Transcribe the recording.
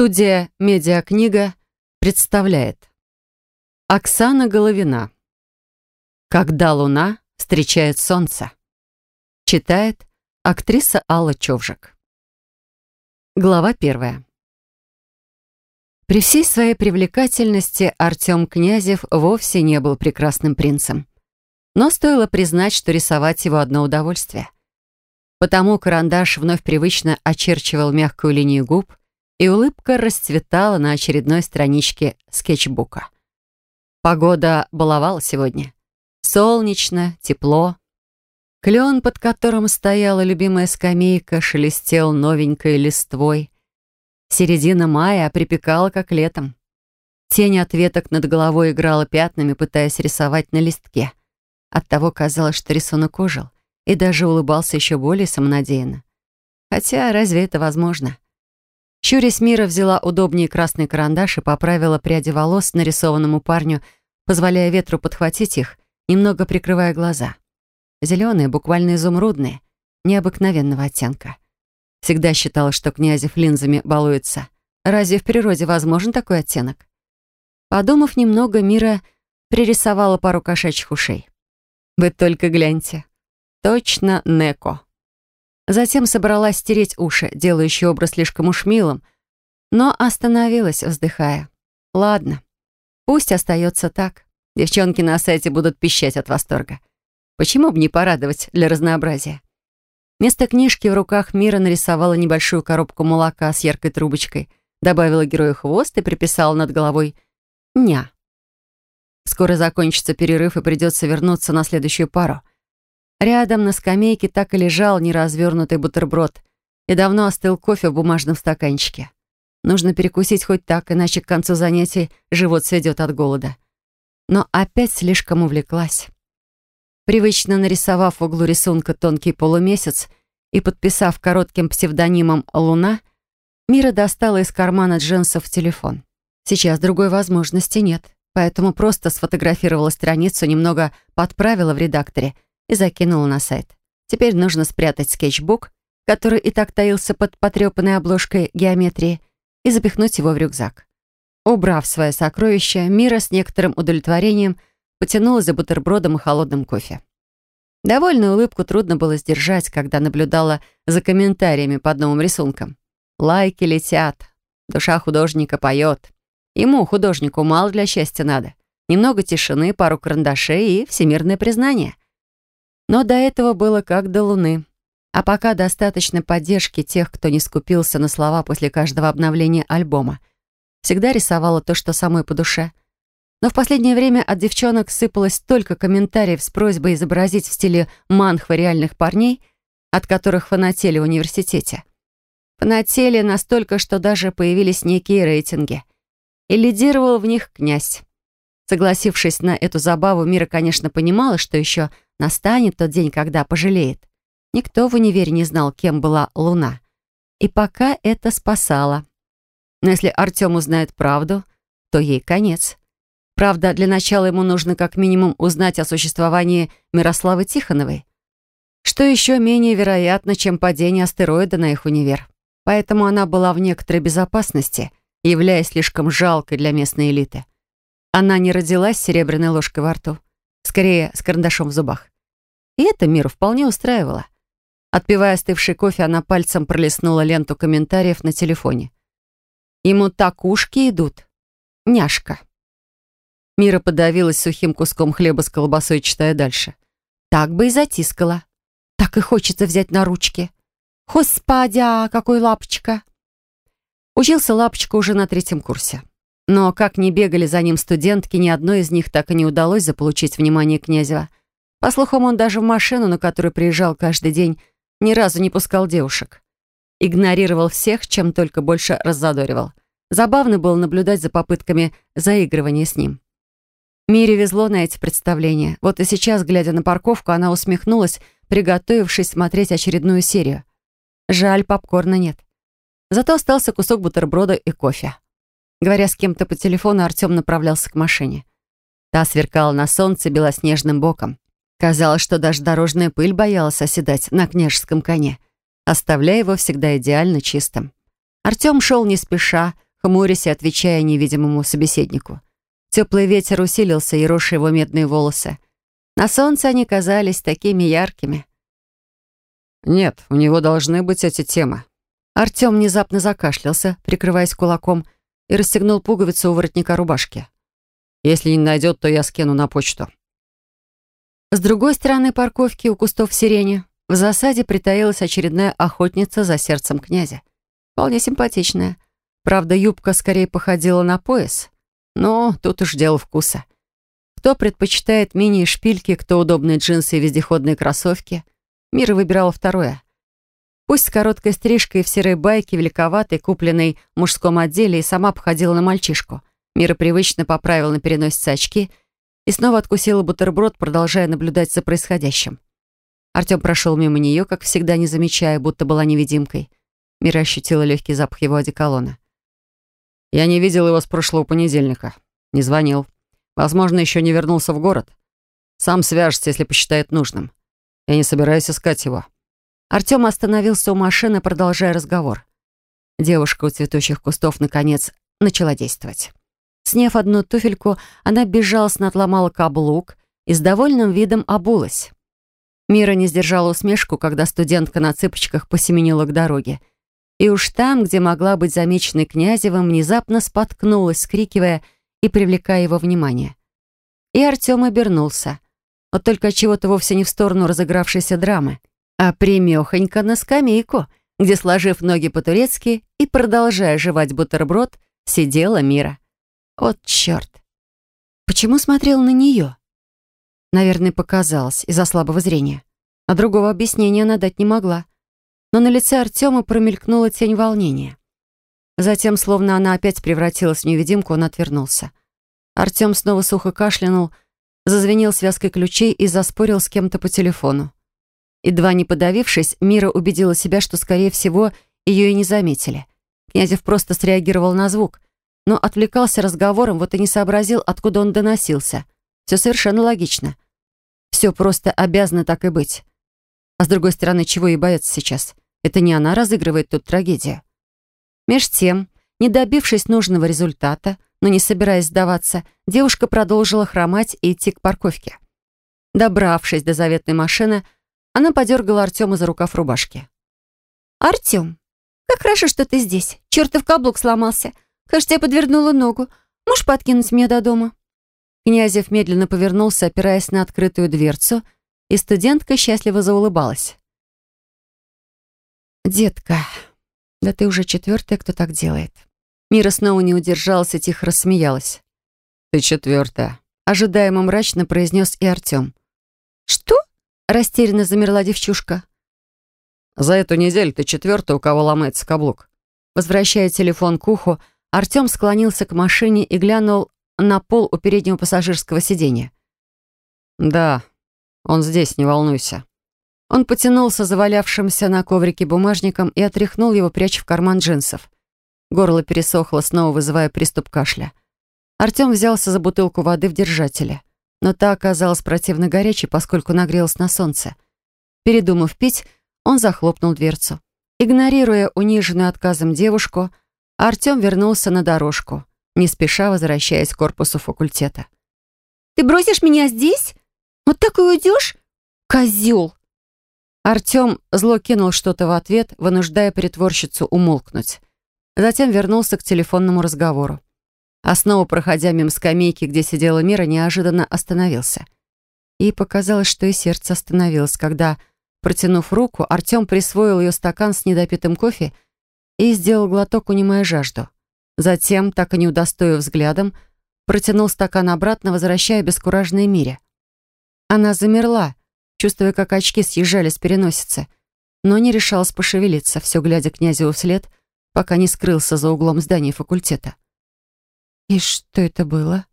Студия «Медиакнига» представляет Оксана Головина «Когда луна встречает солнце» Читает актриса Алла Човжик Глава первая При всей своей привлекательности Артем Князев вовсе не был прекрасным принцем. Но стоило признать, что рисовать его одно удовольствие. Потому карандаш вновь привычно очерчивал мягкую линию губ, и улыбка расцветала на очередной страничке скетчбука. Погода баловала сегодня. Солнечно, тепло. Клен, под которым стояла любимая скамейка, шелестел новенькой листвой. Середина мая припекала, как летом. Тень от веток над головой играла пятнами, пытаясь рисовать на листке. Оттого казалось, что рисунок ожил, и даже улыбался еще более самонадеянно. Хотя разве это возможно? Щурясь Мира взяла удобнее красный карандаш и поправила пряди волос нарисованному парню, позволяя ветру подхватить их, немного прикрывая глаза. Зеленые, буквально изумрудные, необыкновенного оттенка. Всегда считала, что Князев линзами балуется. Разве в природе возможен такой оттенок? Подумав немного, Мира пририсовала пару кошачьих ушей. Вы только гляньте. Точно Неко. Затем собралась стереть уши, делающий образ слишком уж милым, но остановилась, вздыхая. Ладно, пусть остается так. Девчонки на сайте будут пищать от восторга. Почему бы не порадовать для разнообразия? Вместо книжки в руках Мира нарисовала небольшую коробку молока с яркой трубочкой, добавила герою хвост и приписала над головой «ня». Скоро закончится перерыв и придется вернуться на следующую пару. Рядом на скамейке так и лежал неразвернутый бутерброд и давно остыл кофе в бумажном стаканчике. Нужно перекусить хоть так, иначе к концу занятий живот сведет от голода. Но опять слишком увлеклась. Привычно нарисовав в углу рисунка тонкий полумесяц и подписав коротким псевдонимом «Луна», Мира достала из кармана джинсов телефон. Сейчас другой возможности нет, поэтому просто сфотографировала страницу, немного подправила в редакторе — и закинула на сайт. Теперь нужно спрятать скетчбук, который и так таился под потрепанной обложкой геометрии, и запихнуть его в рюкзак. Убрав свое сокровище, Мира с некоторым удовлетворением потянула за бутербродом и холодным кофе. Довольную улыбку трудно было сдержать, когда наблюдала за комментариями под новым рисунком. Лайки летят, душа художника поет. Ему, художнику, мало для счастья надо. Немного тишины, пару карандашей и всемирное признание. Но до этого было как до луны. А пока достаточно поддержки тех, кто не скупился на слова после каждого обновления альбома. Всегда рисовала то, что самой по душе. Но в последнее время от девчонок сыпалось столько комментариев с просьбой изобразить в стиле манхва реальных парней, от которых фанатели в университете. Фанатели настолько, что даже появились некие рейтинги. И лидировал в них князь. Согласившись на эту забаву, Мира, конечно, понимала, что еще настанет тот день, когда пожалеет. Никто в универе не знал, кем была Луна. И пока это спасало. Но если Артем узнает правду, то ей конец. Правда, для начала ему нужно как минимум узнать о существовании Мирославы Тихоновой. Что еще менее вероятно, чем падение астероида на их универ. Поэтому она была в некоторой безопасности, являясь слишком жалкой для местной элиты. Она не родилась с серебряной ложкой во рту, скорее с карандашом в зубах. И это Миру вполне устраивало. Отпивая остывший кофе, она пальцем пролистнула ленту комментариев на телефоне. «Ему так ушки идут. Няшка». Мира подавилась сухим куском хлеба с колбасой, читая дальше. «Так бы и затискала. Так и хочется взять на ручки. Господи, а какой лапочка!» Учился лапочка уже на третьем курсе. Но как ни бегали за ним студентки, ни одной из них так и не удалось заполучить внимание Князева. По слухам, он даже в машину, на которую приезжал каждый день, ни разу не пускал девушек. Игнорировал всех, чем только больше раззадоривал. Забавно было наблюдать за попытками заигрывания с ним. Мире везло на эти представления. Вот и сейчас, глядя на парковку, она усмехнулась, приготовившись смотреть очередную серию. Жаль, попкорна нет. Зато остался кусок бутерброда и кофе. Говоря с кем-то по телефону, Артем направлялся к машине. Та сверкала на солнце белоснежным боком. Казалось, что даже дорожная пыль боялась оседать на княжеском коне, оставляя его всегда идеально чистым. Артем шел не спеша, хмурясь и отвечая невидимому собеседнику. Теплый ветер усилился, и ероши его медные волосы. На солнце они казались такими яркими. «Нет, у него должны быть эти темы». Артем внезапно закашлялся, прикрываясь кулаком, и расстегнул пуговицу у воротника рубашки. «Если не найдет, то я скину на почту». С другой стороны парковки у кустов сирени в засаде притаилась очередная охотница за сердцем князя. Вполне симпатичная. Правда, юбка скорее походила на пояс. Но тут уж дело вкуса. Кто предпочитает мини и шпильки, кто удобные джинсы и вездеходные кроссовки. Мира выбирала второе. Пусть с короткой стрижкой в серой байке, великоватой, купленной в мужском отделе, и сама походила на мальчишку. Мира привычно поправила на переносице очки и снова откусила бутерброд, продолжая наблюдать за происходящим. Артем прошел мимо нее, как всегда, не замечая, будто была невидимкой. Мира ощутила легкий запах его одеколона. Я не видел его с прошлого понедельника. Не звонил. Возможно, еще не вернулся в город. Сам свяжется, если посчитает нужным. Я не собираюсь искать его». Артем остановился у машины, продолжая разговор. Девушка у цветущих кустов, наконец, начала действовать. Сняв одну туфельку, она безжалостно отломала каблук и с довольным видом обулась. Мира не сдержала усмешку, когда студентка на цыпочках посеменила к дороге и уж там, где могла быть замеченной Князевым, внезапно споткнулась, скрикивая и привлекая его внимание. И Артем обернулся. Вот только чего-то вовсе не в сторону разыгравшейся драмы, а примехонько на скамейку, где, сложив ноги по-турецки и продолжая жевать бутерброд, сидела Мира. Вот черт! Почему смотрел на нее? Наверное, показалось из-за слабого зрения. А другого объяснения она дать не могла но на лице Артема промелькнула тень волнения. Затем, словно она опять превратилась в невидимку, он отвернулся. Артем снова сухо кашлянул, зазвенел связкой ключей и заспорил с кем-то по телефону. Едва не подавившись, Мира убедила себя, что, скорее всего, ее и не заметили. Князев просто среагировал на звук, но отвлекался разговором, вот и не сообразил, откуда он доносился. Все совершенно логично. Все просто обязано так и быть. А с другой стороны, чего ей бояться сейчас? Это не она разыгрывает тут трагедию. Меж тем, не добившись нужного результата, но не собираясь сдаваться, девушка продолжила хромать и идти к парковке. Добравшись до заветной машины, она подергала Артема за рукав рубашки. «Артем, как хорошо, что ты здесь. Чертов каблук сломался. Кажется, я подвернула ногу. Можешь подкинуть меня до дома?» Князев медленно повернулся, опираясь на открытую дверцу, и студентка счастливо заулыбалась. «Детка, да ты уже четвертая, кто так делает». Мира снова не удержалась и тихо рассмеялась. «Ты четвертая», — ожидаемо мрачно произнес и Артем. «Что?» — растерянно замерла девчушка. «За эту неделю ты четвертая, у кого ломается каблук». Возвращая телефон к уху, Артем склонился к машине и глянул на пол у переднего пассажирского сиденья. «Да, он здесь, не волнуйся». Он потянулся завалявшимся на коврике бумажником и отряхнул его, пряча в карман джинсов. Горло пересохло, снова вызывая приступ кашля. Артем взялся за бутылку воды в держателе. Но та оказалась противно горячей, поскольку нагрелась на солнце. Передумав пить, он захлопнул дверцу. Игнорируя униженную отказом девушку, Артем вернулся на дорожку, не спеша возвращаясь к корпусу факультета. «Ты бросишь меня здесь? Вот так и уйдешь? Козел!» Артем зло кинул что-то в ответ, вынуждая притворщицу умолкнуть. Затем вернулся к телефонному разговору. А снова, проходя мимо скамейки, где сидела Мира, неожиданно остановился. И показалось, что и сердце остановилось, когда, протянув руку, Артем присвоил ее стакан с недопитым кофе и сделал глоток, унимая жажду. Затем, так и не удостоив взглядом, протянул стакан обратно, возвращая бескуражной Мире. Она замерла, чувствуя, как очки съезжали с переносицы, но не решалась пошевелиться, все глядя князю вслед, пока не скрылся за углом здания факультета. «И что это было?»